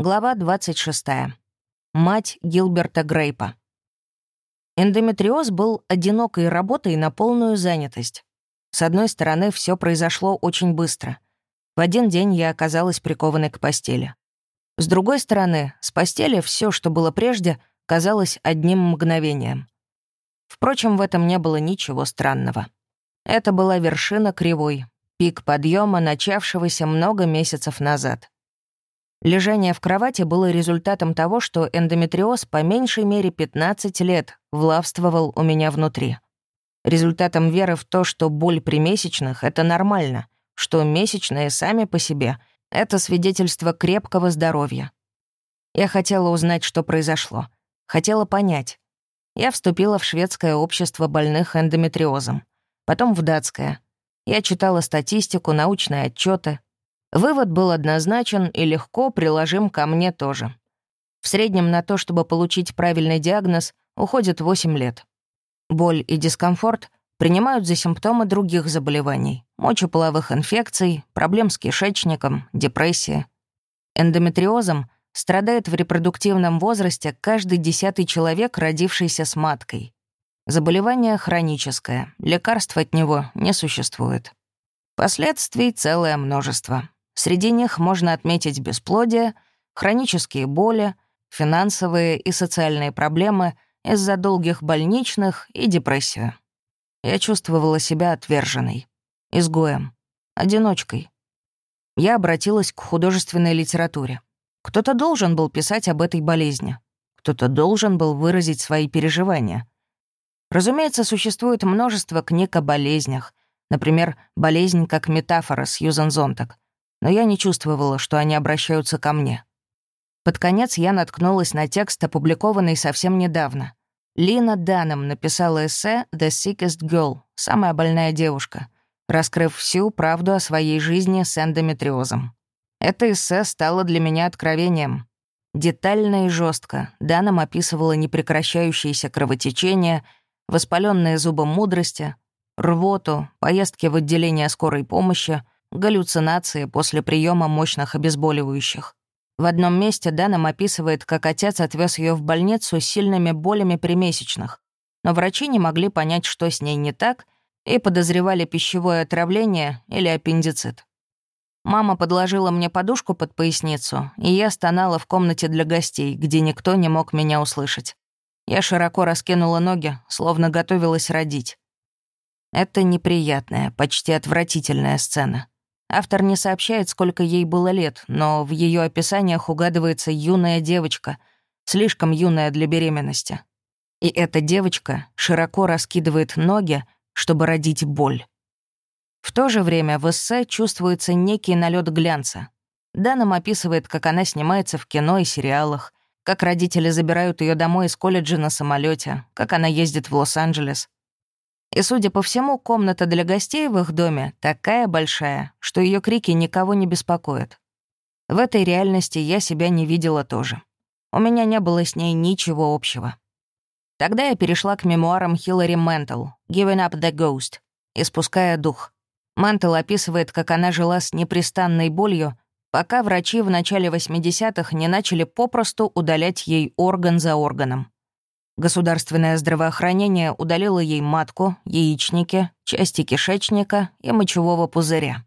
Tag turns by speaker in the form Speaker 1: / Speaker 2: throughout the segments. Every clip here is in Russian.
Speaker 1: Глава 26. Мать Гилберта Грейпа. Эндометриоз был одинокой работой на полную занятость. С одной стороны, все произошло очень быстро. В один день я оказалась прикованной к постели. С другой стороны, с постели все, что было прежде, казалось одним мгновением. Впрочем, в этом не было ничего странного. Это была вершина кривой, пик подъема, начавшегося много месяцев назад. Лежание в кровати было результатом того, что эндометриоз по меньшей мере 15 лет влавствовал у меня внутри. Результатом веры в то, что боль при месячных — это нормально, что месячные сами по себе — это свидетельство крепкого здоровья. Я хотела узнать, что произошло. Хотела понять. Я вступила в шведское общество больных эндометриозом, потом в датское. Я читала статистику, научные отчеты, Вывод был однозначен и легко приложим ко мне тоже. В среднем на то, чтобы получить правильный диагноз, уходит 8 лет. Боль и дискомфорт принимают за симптомы других заболеваний, мочеполовых инфекций, проблем с кишечником, депрессии. Эндометриозом страдает в репродуктивном возрасте каждый десятый человек, родившийся с маткой. Заболевание хроническое, лекарств от него не существует. Последствий целое множество. Среди них можно отметить бесплодие, хронические боли, финансовые и социальные проблемы из-за долгих больничных и депрессию. Я чувствовала себя отверженной, изгоем, одиночкой. Я обратилась к художественной литературе. Кто-то должен был писать об этой болезни. Кто-то должен был выразить свои переживания. Разумеется, существует множество книг о болезнях, например, «Болезнь как метафора» Сьюзан Зонтак — но я не чувствовала, что они обращаются ко мне. Под конец я наткнулась на текст, опубликованный совсем недавно. Лина Даном написала эссе «The Sickest Girl» — «Самая больная девушка», раскрыв всю правду о своей жизни с эндометриозом. Это эссе стало для меня откровением. Детально и жестко Даном описывала непрекращающиеся кровотечения, воспаленные зубы мудрости, рвоту, поездки в отделение скорой помощи — галлюцинации после приема мощных обезболивающих. В одном месте Данам описывает, как отец отвез ее в больницу с сильными болями при месячных, но врачи не могли понять, что с ней не так, и подозревали пищевое отравление или аппендицит. Мама подложила мне подушку под поясницу, и я стонала в комнате для гостей, где никто не мог меня услышать. Я широко раскинула ноги, словно готовилась родить. Это неприятная, почти отвратительная сцена. Автор не сообщает, сколько ей было лет, но в ее описаниях угадывается юная девочка, слишком юная для беременности. И эта девочка широко раскидывает ноги, чтобы родить боль. В то же время в эссе чувствуется некий налет глянца. Данам описывает, как она снимается в кино и сериалах, как родители забирают ее домой из колледжа на самолете, как она ездит в Лос-Анджелес. И, судя по всему, комната для гостей в их доме такая большая, что ее крики никого не беспокоят. В этой реальности я себя не видела тоже. У меня не было с ней ничего общего. Тогда я перешла к мемуарам Хиллари Ментл «Giving up the ghost» «Испуская дух». Ментл описывает, как она жила с непрестанной болью, пока врачи в начале 80-х не начали попросту удалять ей орган за органом. Государственное здравоохранение удалило ей матку, яичники, части кишечника и мочевого пузыря.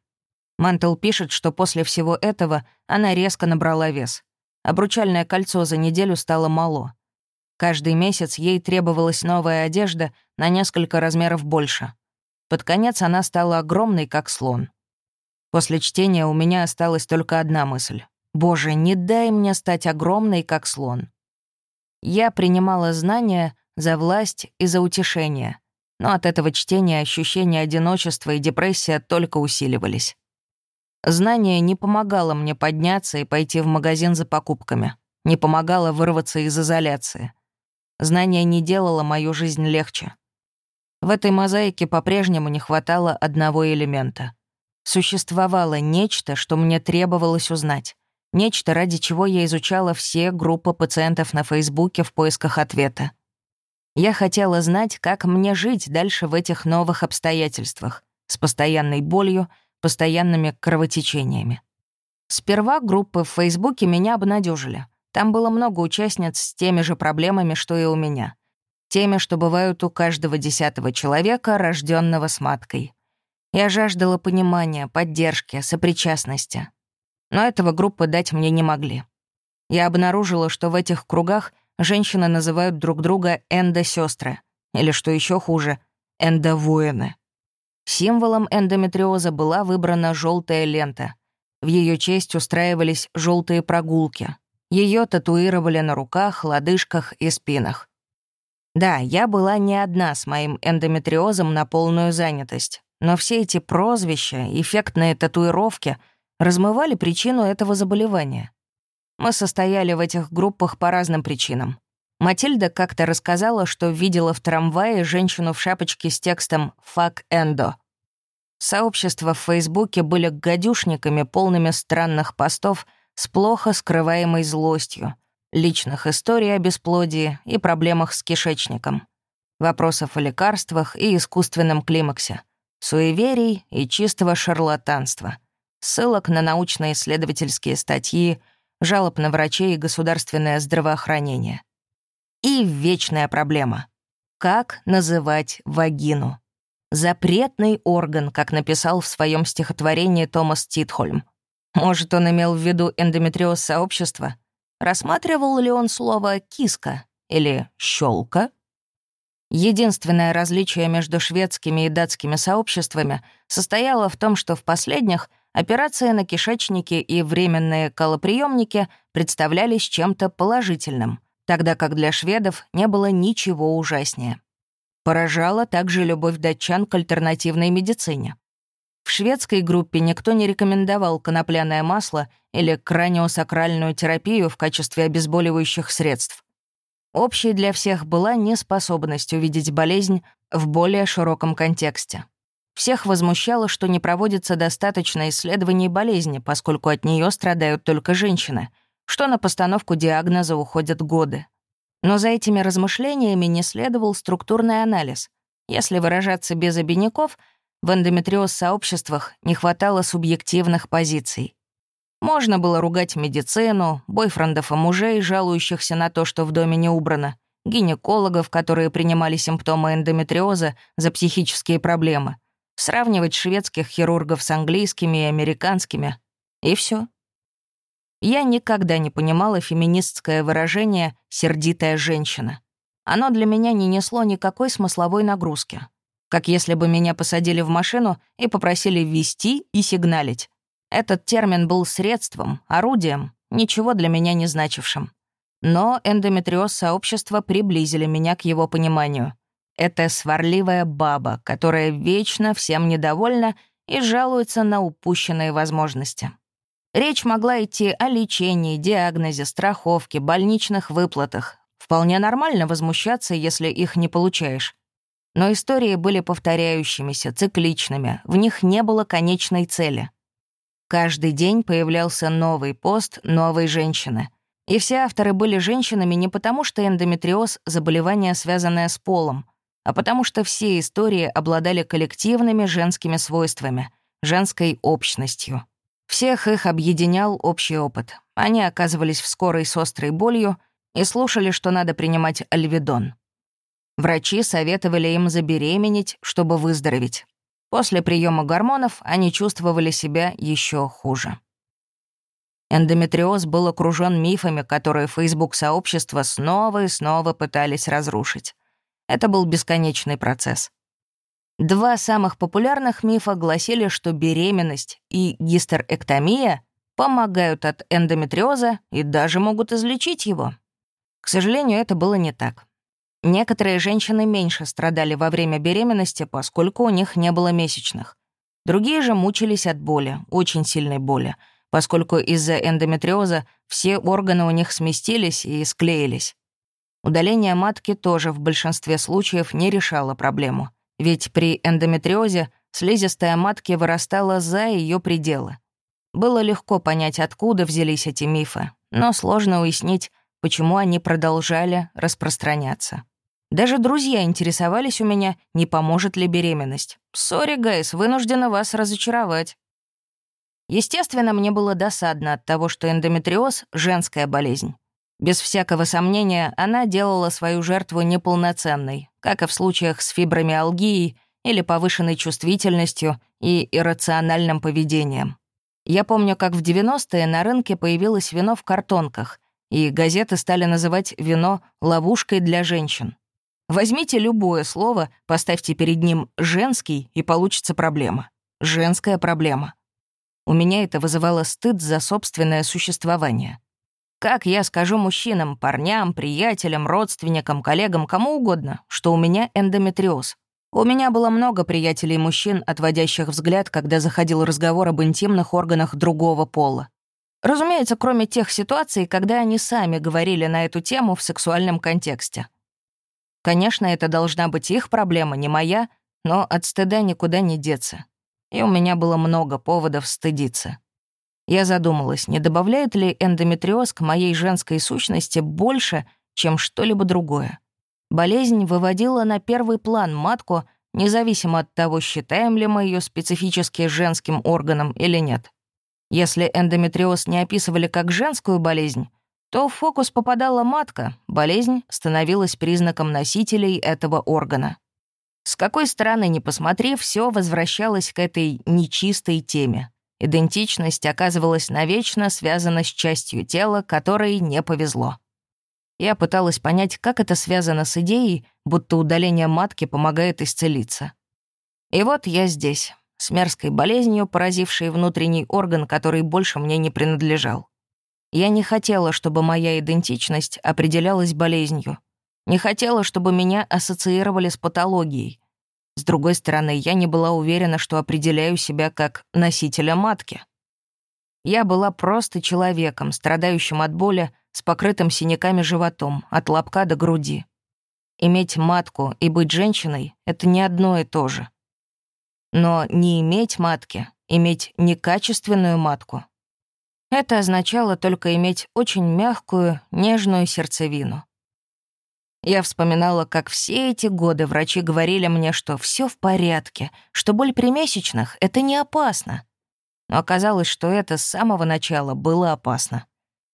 Speaker 1: Мантел пишет, что после всего этого она резко набрала вес. Обручальное кольцо за неделю стало мало. Каждый месяц ей требовалась новая одежда на несколько размеров больше. Под конец она стала огромной, как слон. После чтения у меня осталась только одна мысль. «Боже, не дай мне стать огромной, как слон». Я принимала знания за власть и за утешение, но от этого чтения ощущения одиночества и депрессия только усиливались. Знание не помогало мне подняться и пойти в магазин за покупками, не помогало вырваться из изоляции. Знание не делало мою жизнь легче. В этой мозаике по-прежнему не хватало одного элемента. Существовало нечто, что мне требовалось узнать. Нечто, ради чего я изучала все группы пациентов на Фейсбуке в поисках ответа. Я хотела знать, как мне жить дальше в этих новых обстоятельствах, с постоянной болью, постоянными кровотечениями. Сперва группы в Фейсбуке меня обнадежили. Там было много участниц с теми же проблемами, что и у меня. Теми, что бывают у каждого десятого человека, рожденного с маткой. Я жаждала понимания, поддержки, сопричастности. Но этого группы дать мне не могли. Я обнаружила, что в этих кругах женщины называют друг друга эндосестры, или, что еще хуже, эндовоины. Символом эндометриоза была выбрана желтая лента. В ее честь устраивались желтые прогулки. Ее татуировали на руках, лодыжках и спинах. Да, я была не одна с моим эндометриозом на полную занятость, но все эти прозвища, эффектные татуировки размывали причину этого заболевания. Мы состояли в этих группах по разным причинам. Матильда как-то рассказала, что видела в трамвае женщину в шапочке с текстом «Fuck Endo». Сообщества в Фейсбуке были гадюшниками, полными странных постов с плохо скрываемой злостью, личных историй о бесплодии и проблемах с кишечником, вопросов о лекарствах и искусственном климаксе, суеверий и чистого шарлатанства, ссылок на научно-исследовательские статьи, жалоб на врачей и государственное здравоохранение. И вечная проблема — как называть вагину? Запретный орган, как написал в своем стихотворении Томас Титхольм. Может, он имел в виду эндометриоз сообщества? Рассматривал ли он слово «киска» или «щелка»? Единственное различие между шведскими и датскими сообществами состояло в том, что в последних операции на кишечнике и временные колоприемники представлялись чем-то положительным, тогда как для шведов не было ничего ужаснее. Поражала также любовь датчан к альтернативной медицине. В шведской группе никто не рекомендовал конопляное масло или краниосакральную терапию в качестве обезболивающих средств. Общей для всех была неспособность увидеть болезнь в более широком контексте. Всех возмущало, что не проводится достаточно исследований болезни, поскольку от нее страдают только женщины, что на постановку диагноза уходят годы. Но за этими размышлениями не следовал структурный анализ. Если выражаться без обиняков, в эндометриоз-сообществах не хватало субъективных позиций. Можно было ругать медицину, бойфрендов и мужей, жалующихся на то, что в доме не убрано, гинекологов, которые принимали симптомы эндометриоза за психические проблемы, сравнивать шведских хирургов с английскими и американскими. И все. Я никогда не понимала феминистское выражение «сердитая женщина». Оно для меня не несло никакой смысловой нагрузки. Как если бы меня посадили в машину и попросили вести и сигналить. Этот термин был средством, орудием, ничего для меня не значившим. Но эндометриоз сообщества приблизили меня к его пониманию. Это сварливая баба, которая вечно всем недовольна и жалуется на упущенные возможности. Речь могла идти о лечении, диагнозе, страховке, больничных выплатах. Вполне нормально возмущаться, если их не получаешь. Но истории были повторяющимися, цикличными, в них не было конечной цели. Каждый день появлялся новый пост новой женщины. И все авторы были женщинами не потому, что эндометриоз — заболевание, связанное с полом, а потому что все истории обладали коллективными женскими свойствами, женской общностью. Всех их объединял общий опыт. Они оказывались в скорой с острой болью и слушали, что надо принимать альведон. Врачи советовали им забеременеть, чтобы выздороветь. После приема гормонов они чувствовали себя еще хуже. Эндометриоз был окружен мифами, которые Facebook-сообщества снова и снова пытались разрушить. Это был бесконечный процесс. Два самых популярных мифа гласили, что беременность и гистерэктомия помогают от эндометриоза и даже могут излечить его. К сожалению, это было не так. Некоторые женщины меньше страдали во время беременности, поскольку у них не было месячных. Другие же мучились от боли, очень сильной боли, поскольку из-за эндометриоза все органы у них сместились и склеились. Удаление матки тоже в большинстве случаев не решало проблему — ведь при эндометриозе слизистая матки вырастала за ее пределы. Было легко понять, откуда взялись эти мифы, но сложно уяснить, почему они продолжали распространяться. Даже друзья интересовались у меня, не поможет ли беременность. «Sorry, guys, вынуждена вас разочаровать». Естественно, мне было досадно от того, что эндометриоз — женская болезнь. Без всякого сомнения, она делала свою жертву неполноценной, как и в случаях с фибромиалгией или повышенной чувствительностью и иррациональным поведением. Я помню, как в 90-е на рынке появилось вино в картонках, и газеты стали называть вино «ловушкой для женщин». Возьмите любое слово, поставьте перед ним «женский», и получится проблема. Женская проблема. У меня это вызывало стыд за собственное существование. Как я скажу мужчинам, парням, приятелям, родственникам, коллегам, кому угодно, что у меня эндометриоз? У меня было много приятелей-мужчин, отводящих взгляд, когда заходил разговор об интимных органах другого пола. Разумеется, кроме тех ситуаций, когда они сами говорили на эту тему в сексуальном контексте. Конечно, это должна быть их проблема, не моя, но от стыда никуда не деться. И у меня было много поводов стыдиться. Я задумалась, не добавляет ли эндометриоз к моей женской сущности больше, чем что-либо другое. Болезнь выводила на первый план матку, независимо от того, считаем ли мы ее специфически женским органом или нет. Если эндометриоз не описывали как женскую болезнь, то в фокус попадала матка, болезнь становилась признаком носителей этого органа. С какой стороны ни посмотри, все возвращалось к этой нечистой теме. Идентичность оказывалась навечно связана с частью тела, которой не повезло. Я пыталась понять, как это связано с идеей, будто удаление матки помогает исцелиться. И вот я здесь, с мерзкой болезнью, поразившей внутренний орган, который больше мне не принадлежал. Я не хотела, чтобы моя идентичность определялась болезнью. Не хотела, чтобы меня ассоциировали с патологией. С другой стороны, я не была уверена, что определяю себя как носителя матки. Я была просто человеком, страдающим от боли, с покрытым синяками животом, от лобка до груди. Иметь матку и быть женщиной — это не одно и то же. Но не иметь матки, иметь некачественную матку — это означало только иметь очень мягкую, нежную сердцевину. Я вспоминала, как все эти годы врачи говорили мне, что все в порядке, что боль при месячных — это не опасно. Но оказалось, что это с самого начала было опасно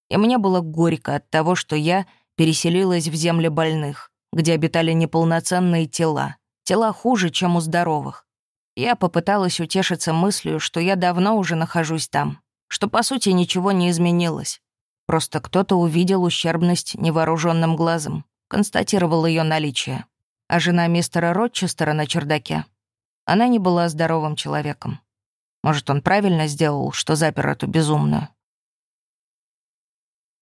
Speaker 1: и мне было горько от того, что я переселилась в земли больных, где обитали неполноценные тела, тела хуже, чем у здоровых. Я попыталась утешиться мыслью, что я давно уже нахожусь там, что, по сути, ничего не изменилось. Просто кто-то увидел ущербность невооруженным глазом, констатировал ее наличие. А жена мистера Ротчестера на чердаке, она не была здоровым человеком. Может, он правильно сделал, что запер эту безумную?